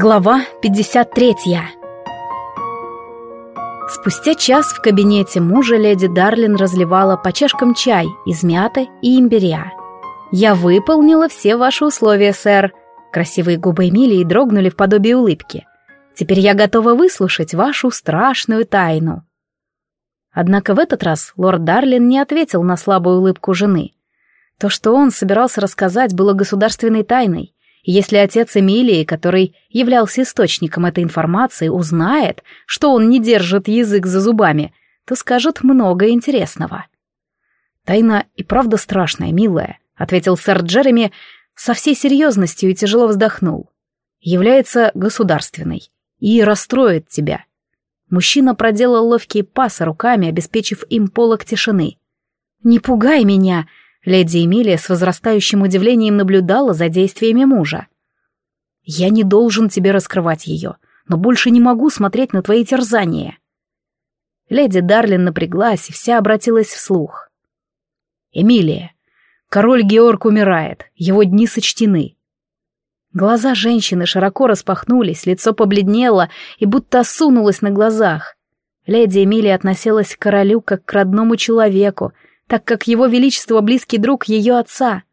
Глава 53 Спустя час в кабинете мужа леди Дарлин разливала по чашкам чай из мяты и имбиря. «Я выполнила все ваши условия, сэр». Красивые губы Эмилии дрогнули в подобие улыбки. «Теперь я готова выслушать вашу страшную тайну». Однако в этот раз лорд Дарлин не ответил на слабую улыбку жены. То, что он собирался рассказать, было государственной тайной, если отец Эмилии, который являлся источником этой информации, узнает, что он не держит язык за зубами, то скажет много интересного. «Тайна и правда страшная, милая», — ответил сэр Джереми со всей серьезностью и тяжело вздохнул. «Является государственной и расстроит тебя». Мужчина проделал ловкие пасы руками, обеспечив им полок тишины. «Не пугай меня!» Леди Эмилия с возрастающим удивлением наблюдала за действиями мужа. «Я не должен тебе раскрывать ее, но больше не могу смотреть на твои терзания». Леди Дарлин напряглась и вся обратилась вслух. «Эмилия, король Георг умирает, его дни сочтены». Глаза женщины широко распахнулись, лицо побледнело и будто осунулось на глазах. Леди Эмилия относилась к королю как к родному человеку, так как его величество близкий друг ее отца.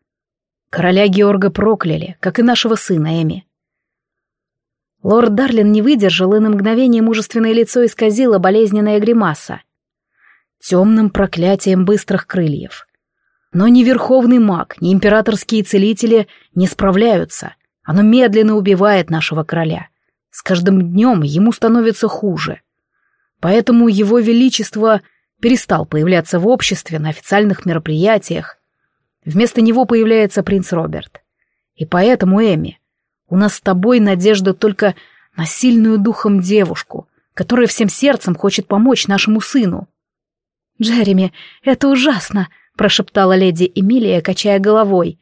Короля Георга прокляли, как и нашего сына Эми. Лорд Дарлин не выдержал, и на мгновение мужественное лицо исказило болезненная гримаса. Темным проклятием быстрых крыльев. Но ни верховный маг, ни императорские целители не справляются. Оно медленно убивает нашего короля. С каждым днем ему становится хуже. Поэтому его величество перестал появляться в обществе на официальных мероприятиях. Вместо него появляется принц Роберт. И поэтому, Эми, у нас с тобой надежда только на сильную духом девушку, которая всем сердцем хочет помочь нашему сыну. «Джереми, это ужасно!» — прошептала леди Эмилия, качая головой.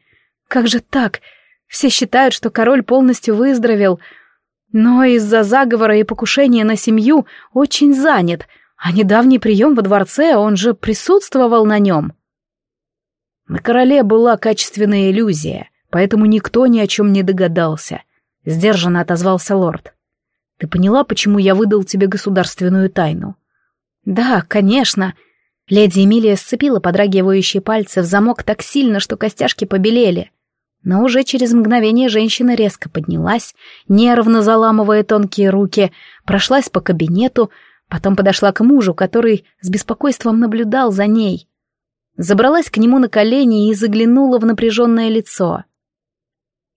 «Как же так? Все считают, что король полностью выздоровел, но из-за заговора и покушения на семью очень занят, а недавний прием во дворце, он же присутствовал на нем. На короле была качественная иллюзия, поэтому никто ни о чем не догадался. Сдержанно отозвался лорд. Ты поняла, почему я выдал тебе государственную тайну? Да, конечно. Леди Эмилия сцепила подрагивающие пальцы в замок так сильно, что костяшки побелели. Но уже через мгновение женщина резко поднялась, нервно заламывая тонкие руки, прошлась по кабинету, Потом подошла к мужу, который с беспокойством наблюдал за ней. Забралась к нему на колени и заглянула в напряженное лицо.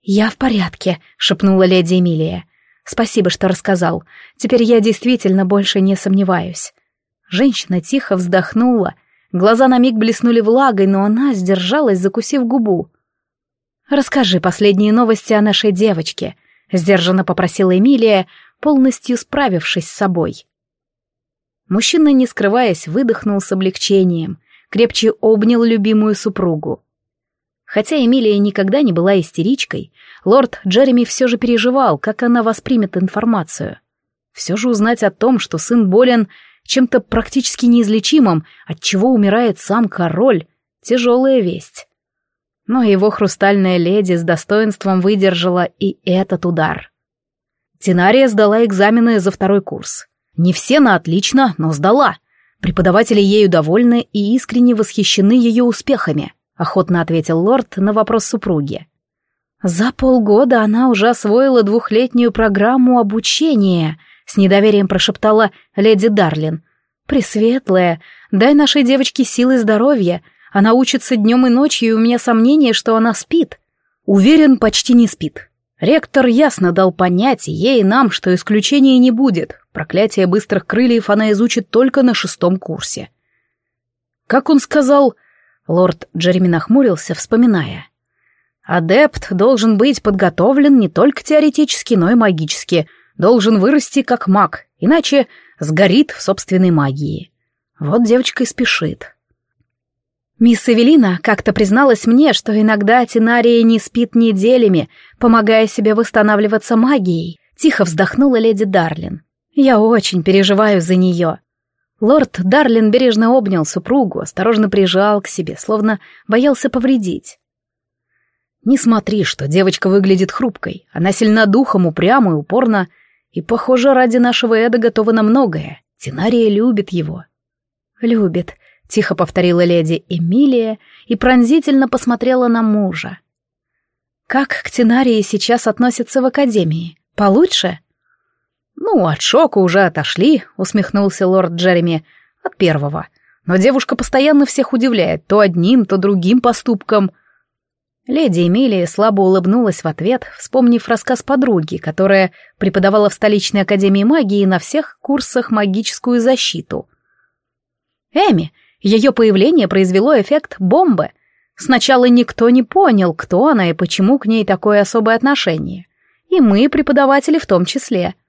«Я в порядке», — шепнула леди Эмилия. «Спасибо, что рассказал. Теперь я действительно больше не сомневаюсь». Женщина тихо вздохнула. Глаза на миг блеснули влагой, но она сдержалась, закусив губу. «Расскажи последние новости о нашей девочке», — сдержанно попросила Эмилия, полностью справившись с собой. Мужчина, не скрываясь, выдохнул с облегчением, крепче обнял любимую супругу. Хотя Эмилия никогда не была истеричкой, лорд Джереми все же переживал, как она воспримет информацию. Все же узнать о том, что сын болен чем-то практически неизлечимым, от чего умирает сам король, тяжелая весть. Но его хрустальная леди с достоинством выдержала и этот удар. Тинария сдала экзамены за второй курс. Не все на отлично, но сдала. Преподаватели ею довольны и искренне восхищены ее успехами, охотно ответил лорд на вопрос супруги. За полгода она уже освоила двухлетнюю программу обучения, с недоверием прошептала леди Дарлин. Пресветлая, дай нашей девочке силы и здоровья. Она учится днем и ночью, и у меня сомнение, что она спит. Уверен, почти не спит. Ректор ясно дал понять ей и нам, что исключения не будет. Проклятие быстрых крыльев она изучит только на шестом курсе. Как он сказал, лорд Джереми нахмурился, вспоминая. Адепт должен быть подготовлен не только теоретически, но и магически, должен вырасти как маг, иначе сгорит в собственной магии. Вот девочка и спешит. Мисс Эвелина как-то призналась мне, что иногда Тинария не спит неделями, помогая себе восстанавливаться магией. Тихо вздохнула леди Дарлин. Я очень переживаю за нее. Лорд Дарлин бережно обнял супругу, осторожно прижал к себе, словно боялся повредить. Не смотри, что девочка выглядит хрупкой. Она сильна духом, упряма и упорна. И, похоже, ради нашего Эда готова на многое. Тинария любит его». «Любит», — тихо повторила леди Эмилия и пронзительно посмотрела на мужа. «Как к Тинарии сейчас относятся в академии? Получше?» «Ну, от шока уже отошли», — усмехнулся лорд Джереми. «От первого. Но девушка постоянно всех удивляет, то одним, то другим поступком». Леди Эмилия слабо улыбнулась в ответ, вспомнив рассказ подруги, которая преподавала в столичной академии магии на всех курсах магическую защиту. Эми, ее появление произвело эффект бомбы. Сначала никто не понял, кто она и почему к ней такое особое отношение. И мы, преподаватели, в том числе —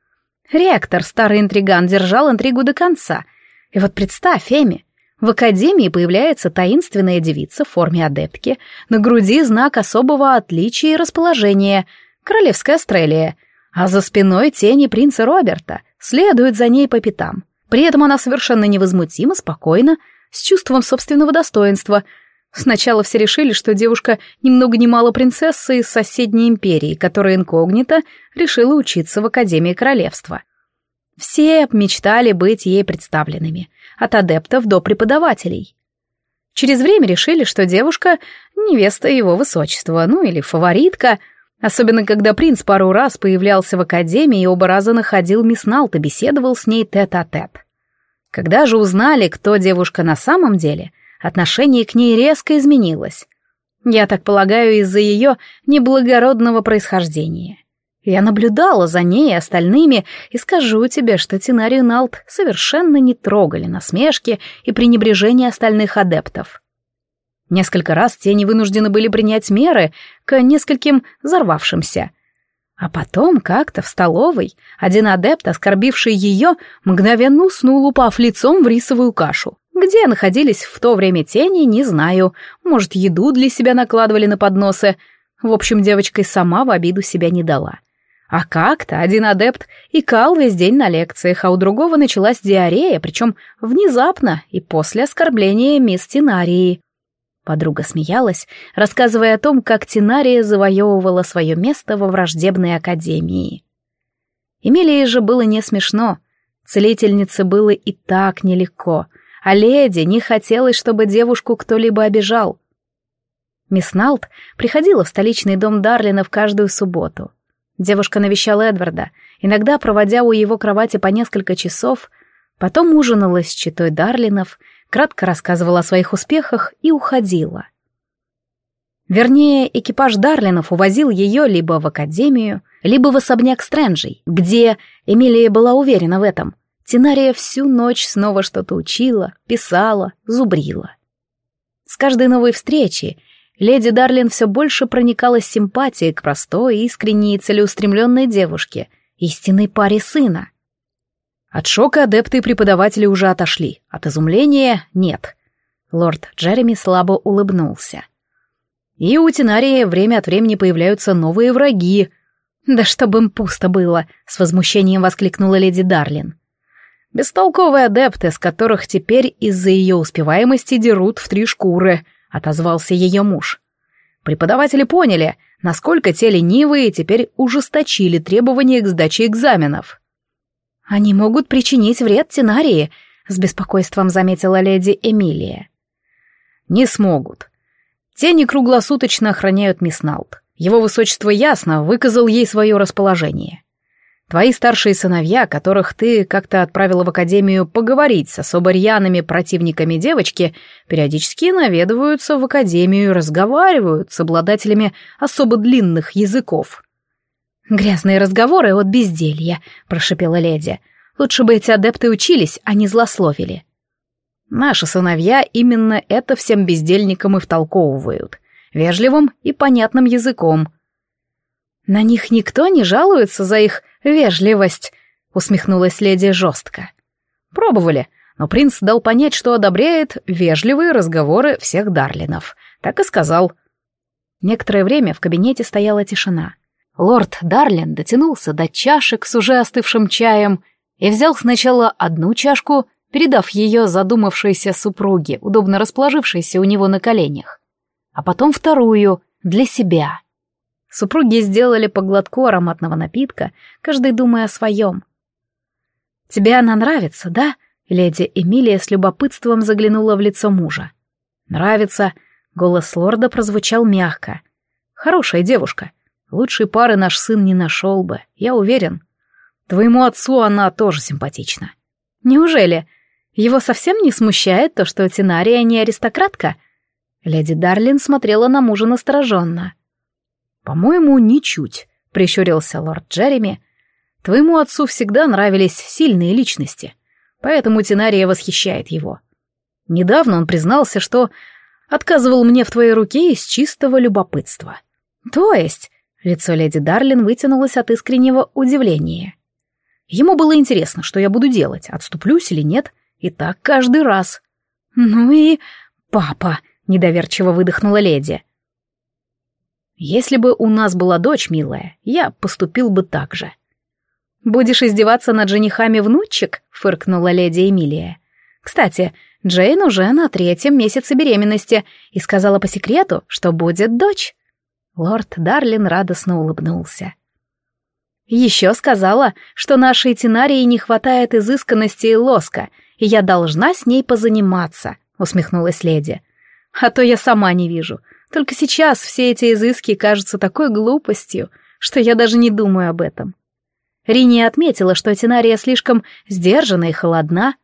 Ректор, старый интриган, держал интригу до конца. И вот представь, Эми, в академии появляется таинственная девица в форме адептки, на груди знак особого отличия и расположения — королевская Астрелия, а за спиной тени принца Роберта следует за ней по пятам. При этом она совершенно невозмутима, спокойна, с чувством собственного достоинства — Сначала все решили, что девушка ни много ни мало принцесса из соседней империи, которая инкогнито решила учиться в Академии Королевства. Все мечтали быть ей представленными, от адептов до преподавателей. Через время решили, что девушка — невеста его высочества, ну или фаворитка, особенно когда принц пару раз появлялся в Академии и оба раза находил мисс Налт и беседовал с ней тет-а-тет. -тет. Когда же узнали, кто девушка на самом деле — отношение к ней резко изменилось. Я так полагаю, из-за ее неблагородного происхождения. Я наблюдала за ней и остальными, и скажу тебе, что Тинарию Налт совершенно не трогали насмешки и пренебрежение остальных адептов. Несколько раз тени вынуждены были принять меры к нескольким взорвавшимся. А потом как-то в столовой один адепт, оскорбивший ее, мгновенно уснул, упав лицом в рисовую кашу. Где находились в то время тени, не знаю. Может, еду для себя накладывали на подносы. В общем, девочка и сама в обиду себя не дала. А как-то один адепт икал весь день на лекциях, а у другого началась диарея, причем внезапно и после оскорбления мисс Тинарии. Подруга смеялась, рассказывая о том, как Тинария завоевывала свое место во враждебной академии. Эмилии же было не смешно. Целительнице было и так нелегко — а леди не хотелось, чтобы девушку кто-либо обижал. Мисс Налт приходила в столичный дом Дарлина в каждую субботу. Девушка навещала Эдварда, иногда проводя у его кровати по несколько часов, потом ужинала с читой Дарлинов, кратко рассказывала о своих успехах и уходила. Вернее, экипаж Дарлинов увозил ее либо в академию, либо в особняк Стрэнджей, где Эмилия была уверена в этом — Тинария всю ночь снова что-то учила, писала, зубрила. С каждой новой встречи леди Дарлин все больше проникалась симпатией к простой, искренней и целеустремленной девушке, истинной паре сына. От шока адепты и преподаватели уже отошли, от изумления — нет. Лорд Джереми слабо улыбнулся. И у Тинарии время от времени появляются новые враги. «Да чтобы им пусто было!» — с возмущением воскликнула леди Дарлин. Бестолковые адепты, с которых теперь из-за ее успеваемости дерут в три шкуры, отозвался ее муж. Преподаватели поняли, насколько те ленивые теперь ужесточили требования к сдаче экзаменов. «Они могут причинить вред Тинарии», — с беспокойством заметила леди Эмилия. «Не смогут. Тени круглосуточно охраняют мисс Налт. Его высочество ясно выказал ей свое расположение. Твои старшие сыновья, которых ты как-то отправила в академию поговорить с особо рьяными противниками девочки, периодически наведываются в академию и разговаривают с обладателями особо длинных языков. «Грязные разговоры от безделья», — прошепела леди. «Лучше бы эти адепты учились, а не злословили». Наши сыновья именно это всем бездельникам и втолковывают. Вежливым и понятным языком. На них никто не жалуется за их «Вежливость», — усмехнулась леди жестко. «Пробовали, но принц дал понять, что одобряет вежливые разговоры всех Дарлинов. Так и сказал». Некоторое время в кабинете стояла тишина. Лорд Дарлин дотянулся до чашек с уже остывшим чаем и взял сначала одну чашку, передав ее задумавшейся супруге, удобно расположившейся у него на коленях, а потом вторую, для себя — Супруги сделали по глотку ароматного напитка, каждый думая о своем. «Тебе она нравится, да?» Леди Эмилия с любопытством заглянула в лицо мужа. «Нравится», — голос лорда прозвучал мягко. «Хорошая девушка. Лучшей пары наш сын не нашел бы, я уверен. Твоему отцу она тоже симпатична». «Неужели? Его совсем не смущает то, что Тинария не аристократка?» Леди Дарлин смотрела на мужа настороженно. «По-моему, ничуть», — прищурился лорд Джереми. «Твоему отцу всегда нравились сильные личности, поэтому Тинария восхищает его. Недавно он признался, что отказывал мне в твоей руке из чистого любопытства». «То есть?» — лицо леди Дарлин вытянулось от искреннего удивления. Ему было интересно, что я буду делать, отступлюсь или нет, и так каждый раз. «Ну и... папа!» — недоверчиво выдохнула леди. Если бы у нас была дочь, милая, я поступил бы так же. «Будешь издеваться над женихами внучек?» — фыркнула леди Эмилия. «Кстати, Джейн уже на третьем месяце беременности и сказала по секрету, что будет дочь». Лорд Дарлин радостно улыбнулся. «Еще сказала, что нашей Тинарии не хватает изысканности и лоска, и я должна с ней позаниматься», — усмехнулась леди. «А то я сама не вижу. Только сейчас все эти изыски кажутся такой глупостью, что я даже не думаю об этом. Рини отметила, что Тинария слишком сдержана и холодна.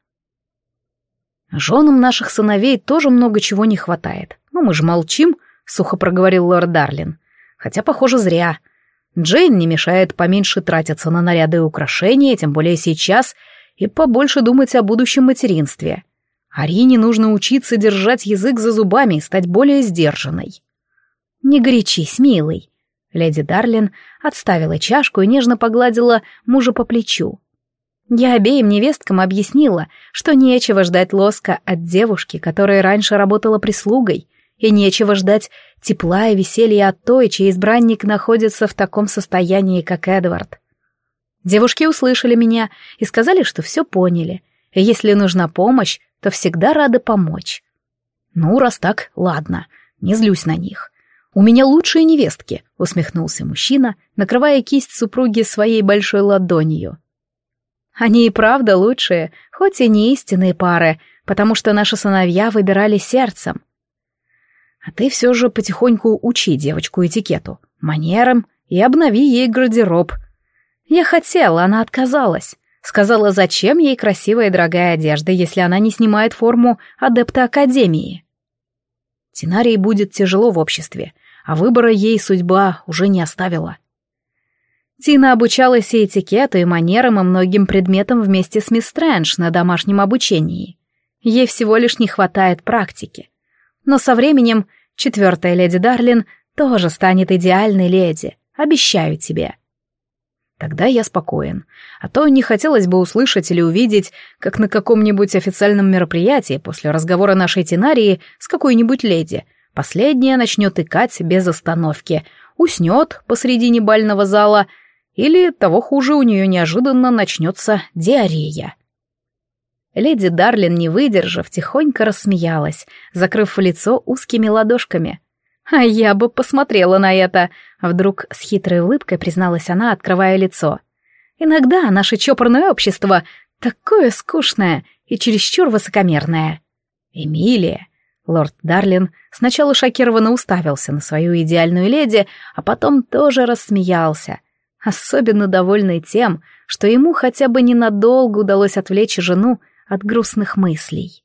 «Женам наших сыновей тоже много чего не хватает. Но мы же молчим», — сухо проговорил лорд Дарлин. «Хотя, похоже, зря. Джейн не мешает поменьше тратиться на наряды и украшения, тем более сейчас, и побольше думать о будущем материнстве. Арине нужно учиться держать язык за зубами и стать более сдержанной. «Не горячись, милый». Леди Дарлин отставила чашку и нежно погладила мужа по плечу. Я обеим невесткам объяснила, что нечего ждать лоска от девушки, которая раньше работала прислугой, и нечего ждать тепла и веселья от той, чей избранник находится в таком состоянии, как Эдвард. Девушки услышали меня и сказали, что все поняли, и если нужна помощь, то всегда рада помочь. Ну, раз так, ладно, не злюсь на них. У меня лучшие невестки, усмехнулся мужчина, накрывая кисть супруги своей большой ладонью. Они и правда лучшие, хоть и не истинные пары, потому что наши сыновья выбирали сердцем. А ты все же потихоньку учи девочку этикету, манерам и обнови ей гардероб. Я хотела, она отказалась. Сказала, зачем ей красивая и дорогая одежда, если она не снимает форму адепта Академии. Тинарии будет тяжело в обществе, а выбора ей судьба уже не оставила. Тина обучалась и этикету, и манерам, и многим предметам вместе с мисс Стрэндж на домашнем обучении. Ей всего лишь не хватает практики. Но со временем четвертая леди Дарлин тоже станет идеальной леди, обещаю тебе. Тогда я спокоен. А то не хотелось бы услышать или увидеть, как на каком-нибудь официальном мероприятии после разговора нашей Тинарии с какой-нибудь леди последняя начнет икать без остановки, уснет посредине бального зала, или, того хуже, у нее неожиданно начнется диарея. Леди Дарлин, не выдержав, тихонько рассмеялась, закрыв лицо узкими ладошками. А я бы посмотрела на это. Вдруг с хитрой улыбкой призналась она, открывая лицо. Иногда наше чопорное общество такое скучное и чересчур высокомерное. Эмилия. Лорд Дарлин сначала шокированно уставился на свою идеальную леди, а потом тоже рассмеялся, особенно довольный тем, что ему хотя бы ненадолго удалось отвлечь жену от грустных мыслей.